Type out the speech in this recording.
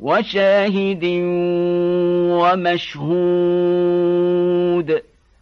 وشاهد ومشهود